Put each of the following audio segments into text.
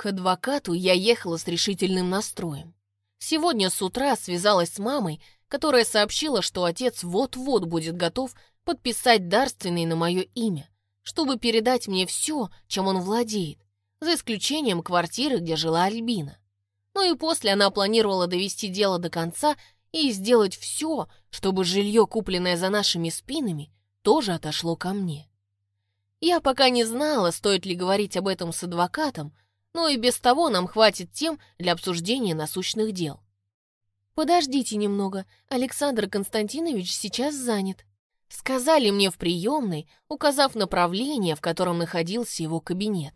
К адвокату я ехала с решительным настроем. Сегодня с утра связалась с мамой, которая сообщила, что отец вот-вот будет готов подписать дарственный на мое имя, чтобы передать мне все, чем он владеет, за исключением квартиры, где жила Альбина. Ну и после она планировала довести дело до конца и сделать все, чтобы жилье, купленное за нашими спинами, тоже отошло ко мне. Я пока не знала, стоит ли говорить об этом с адвокатом, но и без того нам хватит тем для обсуждения насущных дел. «Подождите немного, Александр Константинович сейчас занят», сказали мне в приемной, указав направление, в котором находился его кабинет.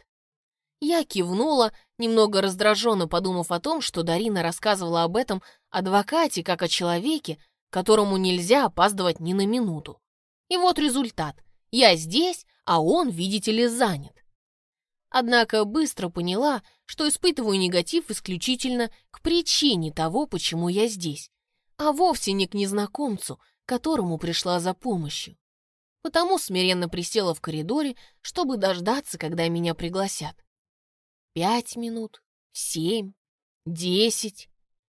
Я кивнула, немного раздраженно подумав о том, что Дарина рассказывала об этом адвокате как о человеке, которому нельзя опаздывать ни на минуту. И вот результат. Я здесь, а он, видите ли, занят. Однако быстро поняла, что испытываю негатив исключительно к причине того, почему я здесь, а вовсе не к незнакомцу, которому пришла за помощью. Потому смиренно присела в коридоре, чтобы дождаться, когда меня пригласят. Пять минут, семь, десять.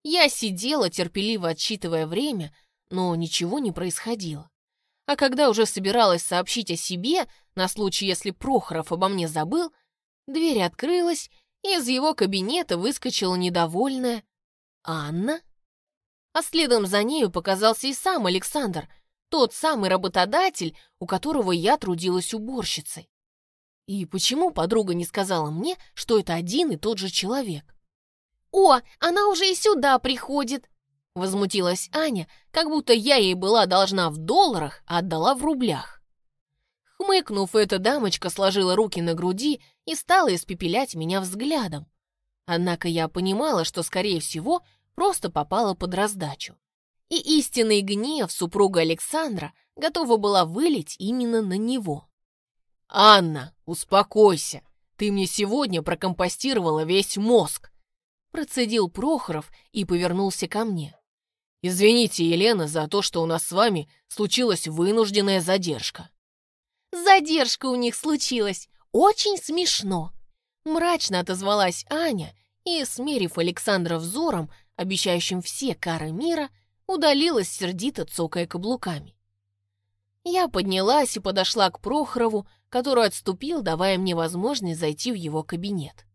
Я сидела, терпеливо отсчитывая время, но ничего не происходило. А когда уже собиралась сообщить о себе, на случай, если Прохоров обо мне забыл, Дверь открылась, и из его кабинета выскочила недовольная Анна. А следом за нею показался и сам Александр, тот самый работодатель, у которого я трудилась уборщицей. И почему подруга не сказала мне, что это один и тот же человек? «О, она уже и сюда приходит!» Возмутилась Аня, как будто я ей была должна в долларах, а отдала в рублях. Хмыкнув, эта дамочка сложила руки на груди и стала испепелять меня взглядом. Однако я понимала, что, скорее всего, просто попала под раздачу. И истинный гнев супруга Александра готова была вылить именно на него. «Анна, успокойся! Ты мне сегодня прокомпостировала весь мозг!» Процедил Прохоров и повернулся ко мне. «Извините, Елена, за то, что у нас с вами случилась вынужденная задержка». Задержка у них случилась. Очень смешно. Мрачно отозвалась Аня и, смерив Александра взором, обещающим все кары мира, удалилась сердито, цокая каблуками. Я поднялась и подошла к Прохорову, который отступил, давая мне возможность зайти в его кабинет.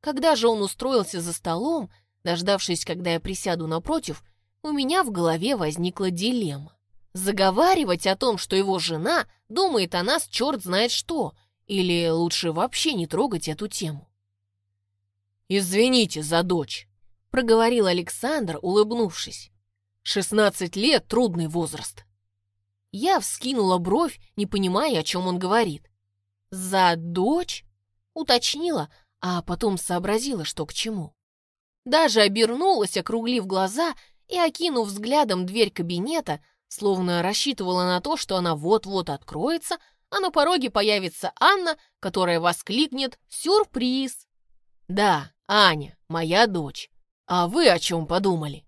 Когда же он устроился за столом, дождавшись, когда я присяду напротив, у меня в голове возникла дилемма. Заговаривать о том, что его жена думает о нас черт знает что, или лучше вообще не трогать эту тему. «Извините за дочь», — проговорил Александр, улыбнувшись. «Шестнадцать лет — трудный возраст». Я вскинула бровь, не понимая, о чем он говорит. «За дочь?» — уточнила, а потом сообразила, что к чему. Даже обернулась, округлив глаза и, окинув взглядом дверь кабинета, словно рассчитывала на то, что она вот-вот откроется, а на пороге появится Анна, которая воскликнет «Сюрприз!». «Да, Аня, моя дочь. А вы о чем подумали?»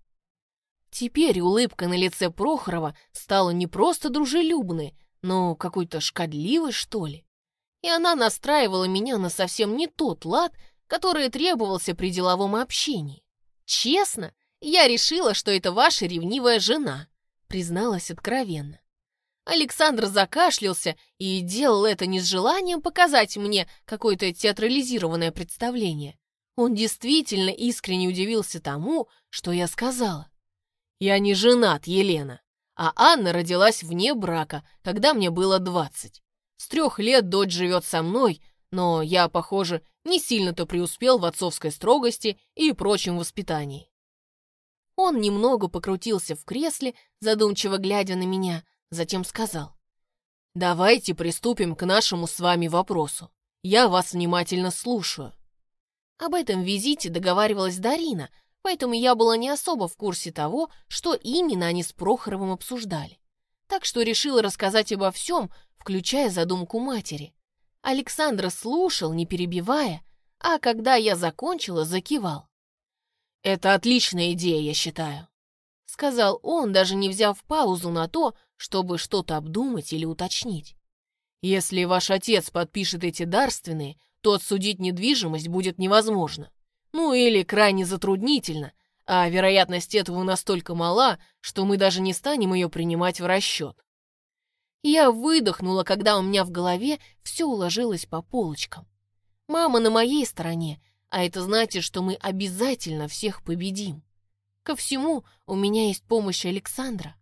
Теперь улыбка на лице Прохорова стала не просто дружелюбной, но какой-то шкодливой, что ли. И она настраивала меня на совсем не тот лад, который требовался при деловом общении. Честно, я решила, что это ваша ревнивая жена, призналась откровенно. Александр закашлялся и делал это не с желанием показать мне какое-то театрализированное представление. Он действительно искренне удивился тому, что я сказала. «Я не женат, Елена, а Анна родилась вне брака, когда мне было двадцать. С трех лет дочь живет со мной, но я, похоже, не сильно-то преуспел в отцовской строгости и прочем воспитании. Он немного покрутился в кресле, задумчиво глядя на меня, затем сказал. «Давайте приступим к нашему с вами вопросу. Я вас внимательно слушаю». Об этом визите договаривалась Дарина, поэтому я была не особо в курсе того, что именно они с Прохоровым обсуждали. Так что решила рассказать обо всем, включая задумку матери. Александра слушал, не перебивая, а когда я закончила, закивал. «Это отличная идея, я считаю», — сказал он, даже не взяв паузу на то, чтобы что-то обдумать или уточнить. «Если ваш отец подпишет эти дарственные, то отсудить недвижимость будет невозможно. Ну или крайне затруднительно, а вероятность этого настолько мала, что мы даже не станем ее принимать в расчет. Я выдохнула, когда у меня в голове все уложилось по полочкам. Мама на моей стороне, а это значит, что мы обязательно всех победим. Ко всему у меня есть помощь Александра.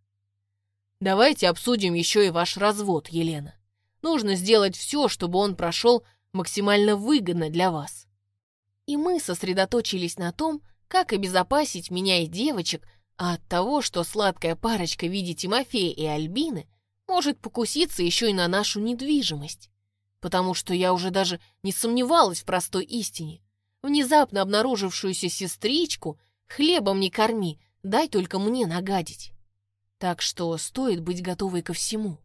Давайте обсудим еще и ваш развод, Елена. Нужно сделать все, чтобы он прошел максимально выгодно для вас. И мы сосредоточились на том, как обезопасить меня и девочек от того, что сладкая парочка в виде Тимофея и Альбины может покуситься еще и на нашу недвижимость. Потому что я уже даже не сомневалась в простой истине. Внезапно обнаружившуюся сестричку хлебом не корми, дай только мне нагадить. Так что стоит быть готовой ко всему.